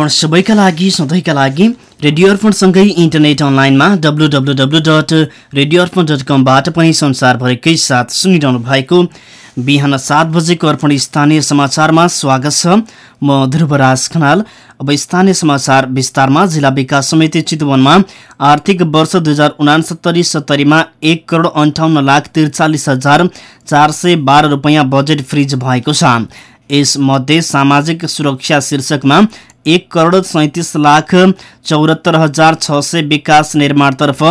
अर्पण सबैका लागि सधैँका लागि रेडियो अर्पणसँगै इन्टरनेट अनलाइनमा W W W dot radio Arpan dot कमबाट पनि संसारभरिकै साथ सुनिरहनु भएको बिहान सात बजेको अर्पण स्थानीय समाचारमा स्वागत छ। म ध्रुवराज खनाल। अब स्थानीय समाचार विस्तारमा जिल्ला विकास समिति चितवनमा आर्थिक वर्ष दुई हजार उनासत्तरी सत्तरीमा एक करोड अन्ठाउन्न लाख त्रिचालिस हजार चार सय बाह्र रुपियाँ बजेट फ्रिज भएको छ। यसमध्ये सामाजिक सुरक्षा शीर्षकमा एक करोड सैतिस लाख चौरात्तर हजार छ सय विकास निर्माणतर्फ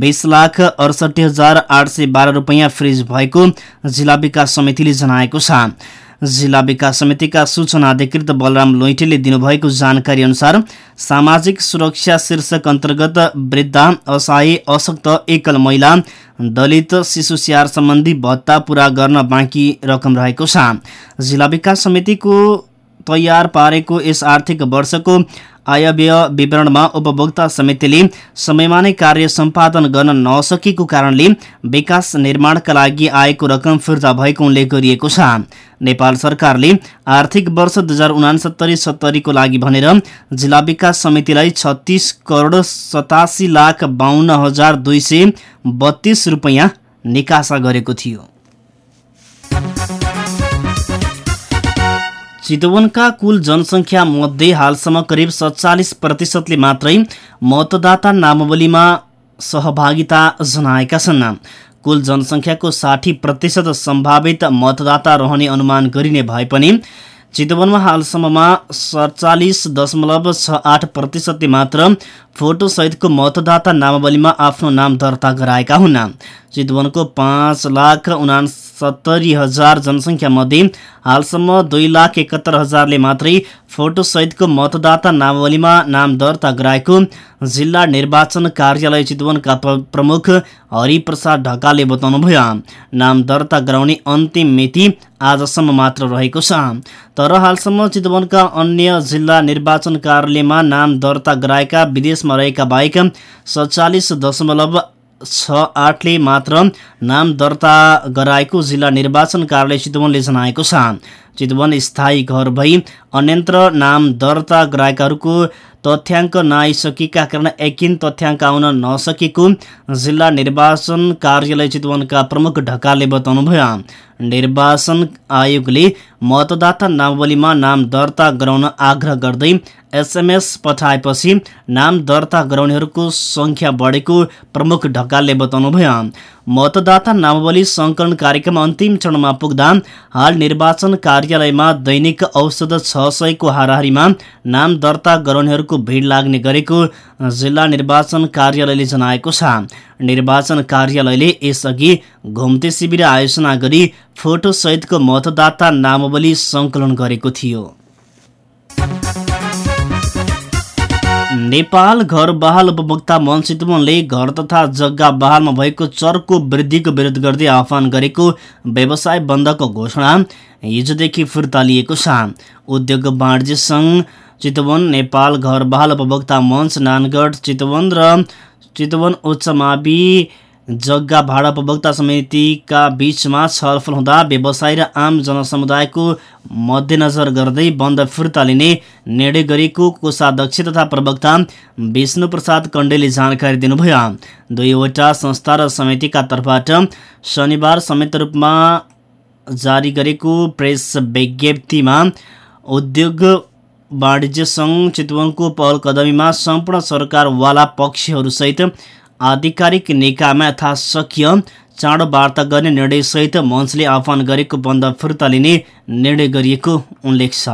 बिस लाख अडसठी हजार आठ सय बाह्र रुपियाँ फ्रिज भएको जिल्ला विकास समितिले जनाएको छ। जिल्ला विकास समितिका सूचना अधिकृत बलराम लोइटेले दिनुभएको जानकारी अनुसार सामाजिक सुरक्षा शीर्षक अन्तर्गत वृद्धा असहाय अशक्त एकल महिला दलित शिशु स्याहार सम्बन्धी भत्ता पूरा गर्न बाँकी रकम रहेको छ। जिल्ला विकास समितिको तयार पारेको यस आर्थिक वर्षको आयव्यय विवरणमा उपभोक्ता समितिले समयमा नै कार्य सम्पादन गर्न नसकेको कारणले विकास निर्माणका लागि आएको रकम फिर्ता भएको उल्लेख गरिएको छ। नेपाल सरकारले आर्थिक वर्ष दुई हजार उनासत्तरी सत्तरीको लागि भनेर जिल्ला विकास समितिलाई छत्तिस करोड सतासी लाख बाहन्न हजार दुई सय बत्तीस रुपियाँ निकासा गरेको थियो। चितवनका कुल जनसङ्ख्या मध्ये हालसम्म करिब सत्तालिस प्रतिशतले मात्रै मतदाता नामावलीमा सहभागिता जनाएका छन्। कुल जनसङ्ख्याको साठी प्रतिशत सम्भावित मतदाता रहने अनुमान गरिने भए पनि चितवनमा हालसम्ममा सडचालिस दशमलव छ आठ प्रतिशतले मात्र फोटोसहितको मतदाता नामावलीमा आफ्नो नाम दर्ता गराएका हुन्। चितवनको पाँच लाख उनासत्तरी हजार जनसङ्ख्यामध्ये हालसम्म दुई लाख एकहत्तर हजारले मात्रै फोटोसहितको मतदाता नामावलीमा नाम दर्ता गराएको जिल्ला निर्वाचन कार्यालय चितवनका प्रमुख हरिप्रसाद ढकालले बताउनुभयो नाम दर्ता गराउने अन्तिम मिति आजसम्म मात्र रहेको छ। तर हालसम्म चितवनका अन्य जिल्ला निर्वाचन कार्यालयमा नाम दर्ता गराएका विदेशमा रहेका बाहेक सत्तालिस दशमलव छ आठले मात्र नाम दर्ता गराएको जिल्ला निर्वाचन कार्यालय चितवनले जनाएको छ। चितवन स्थायी घर भई अन्यन्त्र नाम दर्ता गराएकाहरूको तथ्याङ्क नआइसकेका कारण एकिन तथ्याङ्क आउन नसकेको जिल्ला निर्वाचन कार्यालय चितवनका प्रमुख ढकालले बताउनुभयो। निर्वाचन आयोगले मतदाता नामावलीमा नाम दर्ता गराउन आग्रह गर्दै एसएमएस पठाएपछि नाम दर्ता गराउनेहरूको सङ्ख्या बढेको प्रमुख ढकालले बताउनुभयो। मतदाता नामावली सङ्कलन कार्यक्रम अन्तिम चरणमा पुग्दा हाल निर्वाचन कार्यालयमा दैनिक औषध छ सयको हाराहारीमा नाम दर्ता गराउनेहरूको भिड लाग्ने गरेको जिल्ला निर्वाचन कार्यालयले जनाएको छ। निर्वाचन कार्यालयले यसअघि घुम्ते शिविर आयोजना गरी फोटोसहितको मतदाता नामावली सङ्कलन गरेको थियो। नेपाल घर बहाल उपभोक्ता मञ्च चितवनले घर तथा जग्गा बहालमा भएको चर्को वृद्धिको विरोध गर्दै आह्वान गरेको व्यवसाय बन्दको घोषणा हिजोदेखि फिर्ता लिएको छ। उद्योग वाणिज्य सङ्घ चितवन नेपाल घर बहाल उपभोक्ता मञ्च नानगढ चितवन र चितवन उच्च मावि जग्गा भाडा उपभोक्ता समितिका बीचमा छलफल हुँदा व्यवसायी र आम जनसमुदायको मध्यनजर गर्दै बन्द फिर्ता लिने निर्णय गरेको कोषाध्यक्ष तथा प्रवक्ता विष्णु प्रसाद कण्डेले जानकारी दिनुभयो। दुईवटा संस्था र समितिका तर्फबाट शनिबार संयुक्त रूपमा जारी गरेको प्रेस विज्ञप्तिमा उद्योग वाणिज्य सङ्घ चितवनको पहल कदमीमा सम्पूर्ण सरकारवाला पक्षहरूसहित आधिकारिक निकायमा यथाशक्य चाँडो वार्ता गर्ने निर्णयसहित मञ्चले आह्वान गरेको बन्द फिर्ता लिने निर्णय गरिएको उल्लेख छ।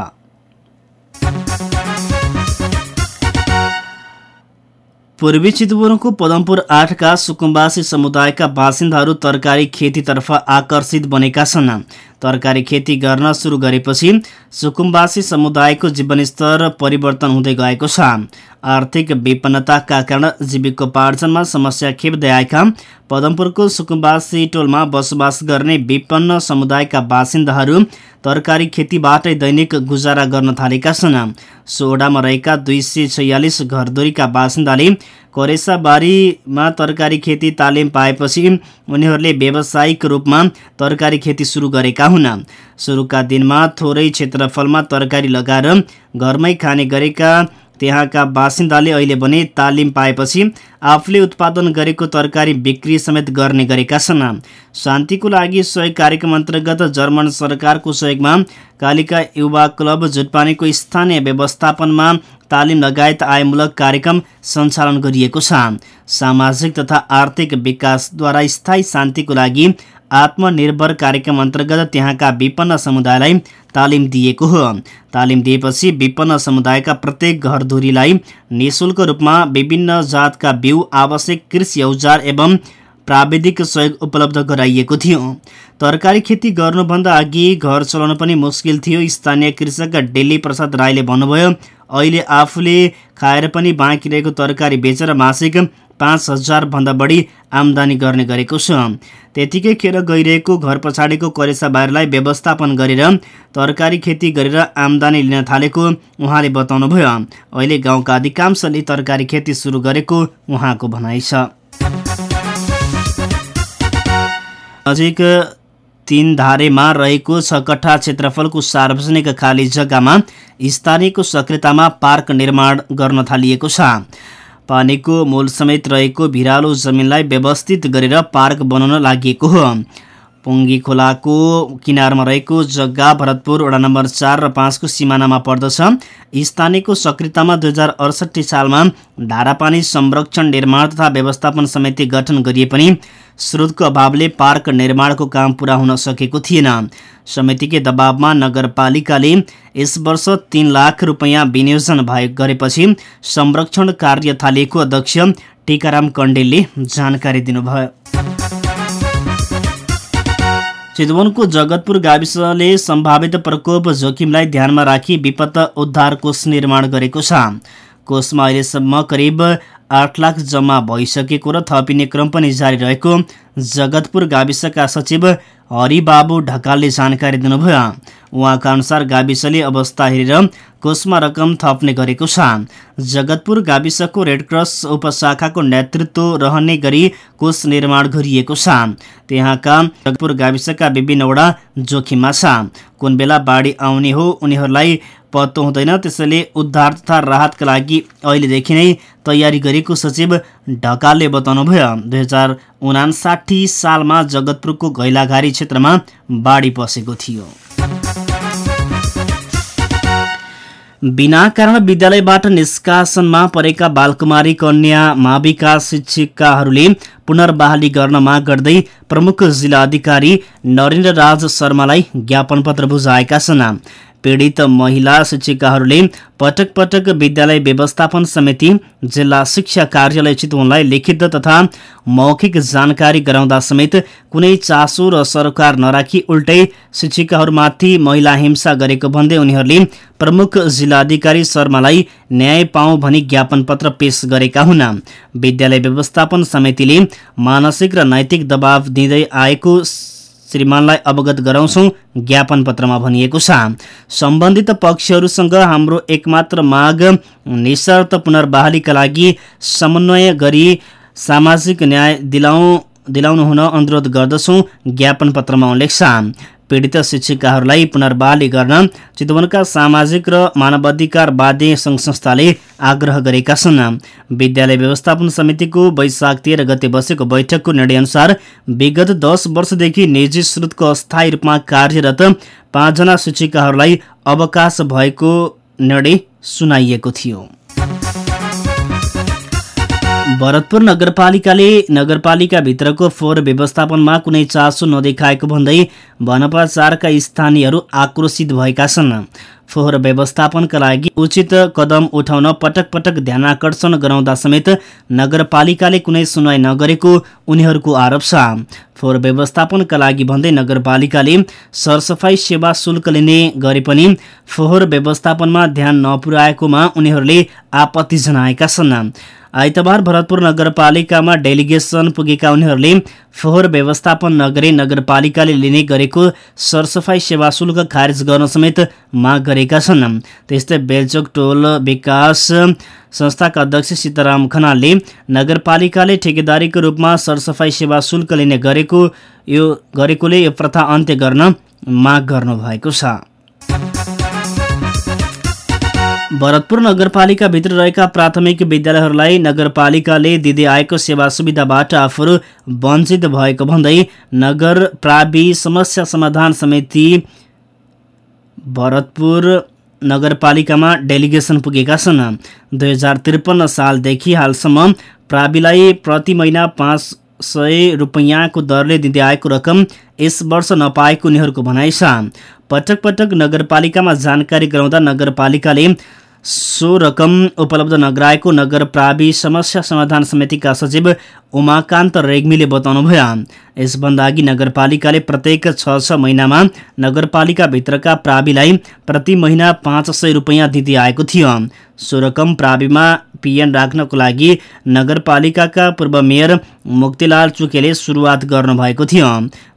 पूर्वी चितवनको पदमपुर आठका सुकुम्बासी समुदायका बासिन्दाहरू तरकारी खेतीतर्फ आकर्षित बनेका छन्। तरकारी खेती गर्न सुरु गरेपछि सुकुम्बासी समुदायको जीवनस्तर परिवर्तन हुँदै गएको छ। आर्थिक विपन्नताका कारण जीविकोपार्जनमा समस्या खेप्दै आएका पदमपुरको सुकुम्बासी टोलमा बसोबास गर्ने विपन्न समुदायका बासिन्दाहरू तरकारी खेतीबाटै दैनिक गुजारा गर्न थालेका छन्। सोडामा रहेका दुई सय घरदोरीका बासिन्दाले करेसाबारीमा तरकारी खेती तालिम पाएपछि उनीहरूले व्यावसायिक रूपमा तरकारी खेती सुरु गरेका हुन् सुरुका दिनमा थोरै क्षेत्रफलमा तरकारी लगाएर घरमै खाने गरेका त्यहाँका बासिन्दाले अहिले भने तालिम पाएपछि आफूले उत्पादन गरेको तरकारी बिक्री समेत गर्ने गरेका छन्। शान्तिको लागि सहयोग कार्यक्रम अन्तर्गत जर्मन सरकारको सहयोगमा कालिका युवा क्लब जुटपानीको स्थानीय व्यवस्थापनमा तालिम लगायत आयमूलक कार्यक्रम सञ्चालन गरिएको छ। सामाजिक तथा आर्थिक विकासद्वारा स्थायी शान्तिको लागि आत्मनिर्भर कार्यक्रम अन्तर्गत त्यहाँका विपन्न समुदायलाई तालिम दिएको हो। तालिम दिएपछि विपन्न समुदायका प्रत्येक घरधुरीलाई निशुल्क रूपमा विभिन्न जातका बिउ आवश्यक कृषि औजार एवं प्राविधिक सहयोग उपलब्ध गराइएको थियो। तरकारी खेती गर्नुभन्दा अघि घर चलाउन पनि मुस्किल थियो स्थानीय कृषक डेली प्रसाद राईले भन्नुभयो अहिले आफूले खाएर पनि बाँकी रहेको तरकारी बेचेर मासिक पाँच हजारभन्दा बढी आम्दानी गर्ने गरेको छ। त्यतिकै खेर गइरहेको घर पछाडिको करेसा बारीलाई व्यवस्थापन गरेर तरकारी खेती गरेर आम्दानी लिन थालेको उहाँले बताउनुभयो। अहिले गाउँका अधिकांशले तरकारी खेती सुरु गरेको उहाँको भनाइ छ। नजिक तीन धारेमा रहेको छ कट्ठा क्षेत्रफलको सार्वजनिक खाली जग्गामा स्थानीयको सक्रियतामा पार्क निर्माण गर्न थालिएको छ। पानीको मूल समेत रहेको भिरालो जमिनलाई व्यवस्थित गरेर पार्क बनाउन लागि हो। पुङ्गी खोलाको किनारमा रहेको जग्गा भरतपुर वडा नम्बर चार र पाँचको सिमानामा पर्दछ। स्थानीयको सक्रियतामा दुई हजार अडसट्ठी सालमा धारापानी संरक्षण निर्माण तथा व्यवस्थापन समिति गठन गरिए पनि स्रोतको अभावले पार्क निर्माणको काम पुरा हुन सकेको थिएन। समितिकै दबावमा नगरपालिकाले यस वर्ष तीन लाख रुपियाँ विनियोजन भए गरेपछि संरक्षण कार्य थालिएको अध्यक्ष टिकाराम कण्डेलले जानकारी दिनुभयो। चितवनको जगतपुर गाविसले सम्भावित प्रकोप जोखिमलाई ध्यानमा राखी विपत्त उद्धार कोष निर्माण गरेको छ। कोषमा अहिलेसम्म करिब आठ लाख जम्मा भइसकेको र थपिने क्रम पनि जारी रहेको जगतपुर गाविसका सचिव हरिबाबु ढकालले जानकारी दिनुभयो। उहाँका अनुसार गाविसले अवस्था हेरेर कोषमा रकम थप्ने गरेको छ। जगतपुर गाविसको रेडक्रस उपशाखाको नेतृत्व रहने गरी कोष निर्माण गरिएको छ। त्यहाँका जगतपुर गाविसका विभिन्नवटा जोखिममा छ। कुन बेला बाढी आउने हो उनीहरूलाई पत्तो हुँदैन। त्यसैले उद्धार तथा राहतका लागि अहिलेदेखि नै तयारी गरेको सचिव ढकालले बताउनुभयो। दुई हजार उनासाठी सालमा जगतपुरको घैलाघारी क्षेत्रमा बाढी पसेको थियो। बिना कारण विद्यालयबाट निष्कासनमा परेका बालकुमारी कन्या माविका शिक्षिकाहरूले पुनर्बहाली गर्न माग गर्दै प्रमुख जिल्ला अधिकारी नरेन्द्र राज शर्मालाई ज्ञापन पत्र बुझाएका छन् पीडित महिला शिक्षिकाहरूले पटक पटक विद्यालय व्यवस्थापन समिति जिल्ला शिक्षा कार्यालय चितवनलाई लिखित तथा मौखिक जानकारी गराउँदा समेत कुनै चासो र सरकार नराखी उल्टै शिक्षिकाहरूमाथि महिला हिंसा गरेको भन्दै उनीहरूले प्रमुख जिल्लाधिकारी शर्मालाई न्याय पाऊ भनी ज्ञापन पत्र पेश गरेका हुन्। विद्यालय व्यवस्थापन समितिले मानसिक र नैतिक दबाव दिँदै आएको श्रीमानलाई अवगत गराउँछौँ ज्ञापन पत्रमा भनिएको छ। सम्बन्धित पक्षहरूसँग हाम्रो एकमात्र माग निशर्त पुनर्बहालीका लागि समन्वय गरी सामाजिक न्याय दिलाउ दिलाउनु हुन अनुरोध गर्दछौँ ज्ञापन पत्रमा उल्लेख छ। पीडित शिक्षिकाहरूलाई पुनर्बहाली गर्न चितवनका सामाजिक र मानवाधिकारवादी सङ्घ संस्थाले आग्रह गरेका छन्। विद्यालय व्यवस्थापन समितिको वैशाख तेह्र गते बसेको बैठकको निर्णयअनुसार विगत दस वर्षदेखि निजी स्रोतको अस्थायी रूपमा कार्यरत पाँचजना शिक्षिकाहरूलाई अवकाश भएको निर्णय सुनाइएको थियो। भरतपुर नगरपालिकाले नगरपालिकाभित्रको फोहोर व्यवस्थापनमा कुनै चासो नदेखाएको भन्दै बनपा चारका स्थानीयहरू आक्रोशित भएका छन्। फोहोर व्यवस्थापनका लागि उचित कदम उठाउन पटक पटक ध्यान आकर्षण गराउँदा समेत नगरपालिकाले कुनै सुनवाई नगरेको उनीहरूको आरोप छ। फोहोर व्यवस्थापनका लागि भन्दै नगरपालिकाले सरसफाई सेवा शुल्क लिने गरे पनि फोहोर व्यवस्थापनमा ध्यान नपुर्याएकोमा उनीहरूले आपत्ति जनाएका छन्। आइतबार भरतपुर नगरपालिकामा डेलिगेसन पुगेका उनीहरूले फोहोर व्यवस्थापन नगरी नगरपालिकाले लिने गरेको सरसफाई सेवा शुल्क खारेज गर्न समेत माग गरेका छन्। त्यस्तै बेलचोक टोल विकास संस्थाका अध्यक्ष सीताराम खनालले नगरपालिकाले ठेकेदारीको रूपमा सरसफाई सेवा शुल्क लिने गरेको यो गरेकोले यो प्रथा अन्त्य गर्न माग गर्नुभएको छ। भरतपुर नगरपालिकाभित्र रहेका प्राथमिक विद्यालयहरूलाई नगरपालिकाले दिँदै आएको सेवा सुविधाबाट आफूहरू वञ्चित भएको भन्दै नगर प्रावि समस्या समाधान समिति भरतपुर नगरपालिकामा डेलिगेसन पुगेका छन्। दुई हजार त्रिपन्न सालदेखि हालसम्म प्राविलाई प्रति महिना पाँच सय रुपियाँको दरले दिँदै आएको रकम यस वर्ष नपाएको उनीहरूको भनाइ छ। पटक पटक नगरपालिकामा जानकारी गराउँदा नगरपालिकाले सो रकम उपलब्ध नगराएको नगर प्रावि समस्या समाधान समितिका सचिव उमाकान्त रेग्मीले बताउनुभयो यसभन्दा अघि नगरपालिकाले प्रत्येक छ छ महिनामा नगरपालिकाभित्रका प्राविलाई प्रति महिना पाँच सय रुपियाँ दिँदै आएको थियो। सो रकम प्राविमा पिएन राख्नको लागि नगरपालिकाका पूर्व मेयर मुक्तिलाल चुकेले सुरुवात गर्नुभएको थियो।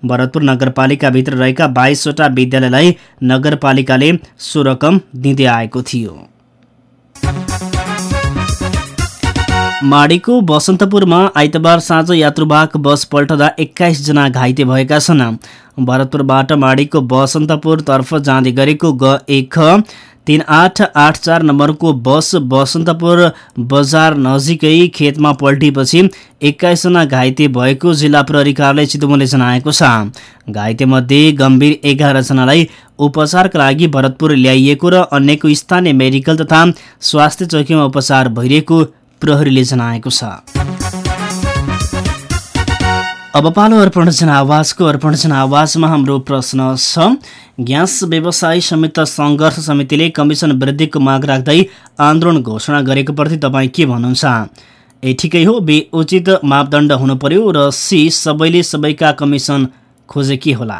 भरतपुर नगरपालिकाभित्र रहेका बाइसवटा विद्यालयलाई नगरपालिकाले सो रकम दिँदै आएको थियो। माडीको बसन्तपुरमा आइतबार साँझ यात्रुवाहक बस पल्टदा एक्काइसजना घाइते भएका छन्। भरतपुरबाट माडीको बसन्तपुरतर्फ जाँदै गरेको ग एक तिन आठ आठ चार नम्बरको बस बसन्तपुर बजार नजिकै खेतमा पल्टिएपछि एक्काइसजना घाइते भएको जिल्ला प्रहरी चितवनले जनाएको छ। घाइतेमध्ये गम्भीर एघारजनालाई उपचारका लागि भरतपुर ल्याइएको र अन्यको स्थानीय मेडिकल तथा स्वास्थ्य चौकीमा उपचार भइरहेको प्रहरीले जनाएको छ। अब पालो अर्पण जनावाजको अर्पण जनावाजमा हाम्रो प्रश्न छ। ग्यास व्यवसायी संयुक्त सङ्घर्ष समितिले कमिसन वृद्धिको माग राख्दै आन्दोलन घोषणा गरेको प्रति तपाईँ के भन्नुहुन्छ? ए ठिकै हो बे उचित मापदण्ड हुनु पर्यो र सी सबैले सबैका कमिसन खोजे के होला?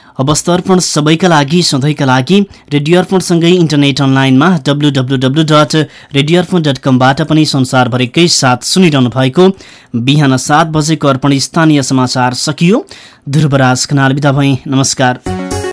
अवस्थ अर्पण सबैका लागि सधैँका लागि रेडियो अर्पणसँगै इन्टरनेट अनलाइनमा W W dot radio Arpan dot कमबाट पनि संसारभरिकै साथ सुनिरहनु भएको बिहान सात बजेको अर्पण स्थानीय समाचार सकियो। ध्रुवराज खनाल बिदा भई नमस्कार।